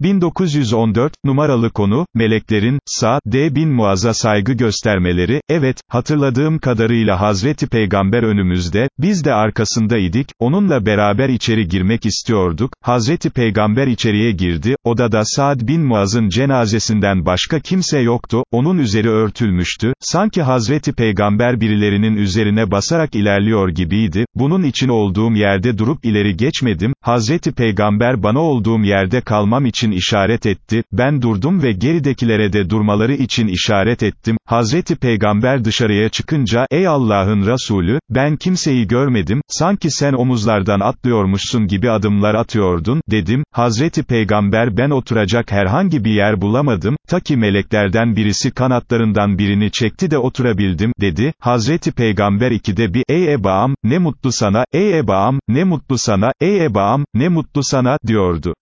1914, numaralı konu, meleklerin, Sa-D bin Muaz'a saygı göstermeleri, evet, hatırladığım kadarıyla Hazreti Peygamber önümüzde, biz de arkasındaydık, onunla beraber içeri girmek istiyorduk, Hazreti Peygamber içeriye girdi, odada Sa'd bin Muaz'ın cenazesinden başka kimse yoktu, onun üzeri örtülmüştü, sanki Hazreti Peygamber birilerinin üzerine basarak ilerliyor gibiydi, bunun için olduğum yerde durup ileri geçmedim, Hazreti Peygamber bana olduğum yerde kalmam için işaret etti, ben durdum ve geridekilere de durmaları için işaret ettim, Hazreti Peygamber dışarıya çıkınca, ey Allah'ın Resulü, ben kimseyi görmedim, sanki sen omuzlardan atlıyormuşsun gibi adımlar atıyordun, dedim, Hazreti Peygamber ben oturacak herhangi bir yer bulamadım, ta ki meleklerden birisi kanatlarından birini çekti de oturabildim, dedi, Hazreti Peygamber ikide bir, ey Ebaam, ne mutlu sana, ey Ebaam, ne mutlu sana, ey Ebaam, ne mutlu sana, diyordu.